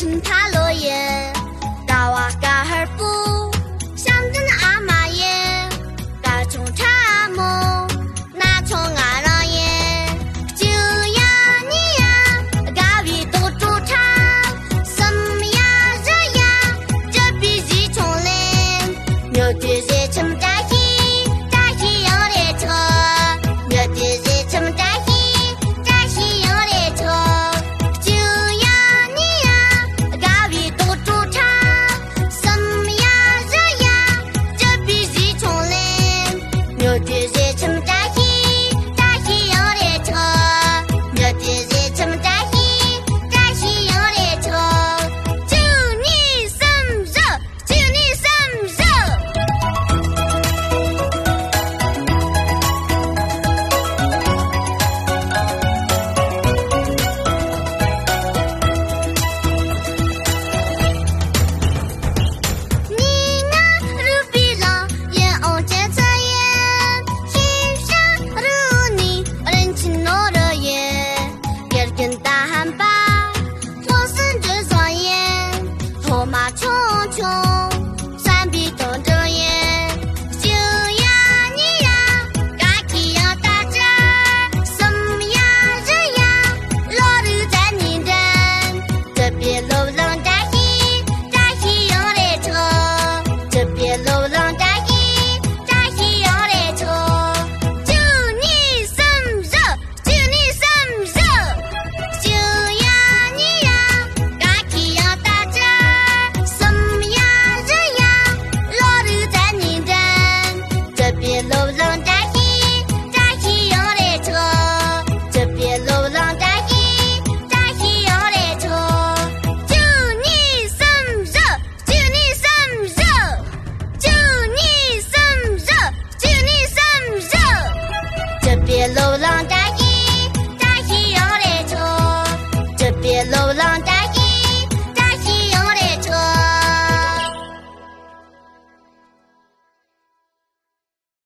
听他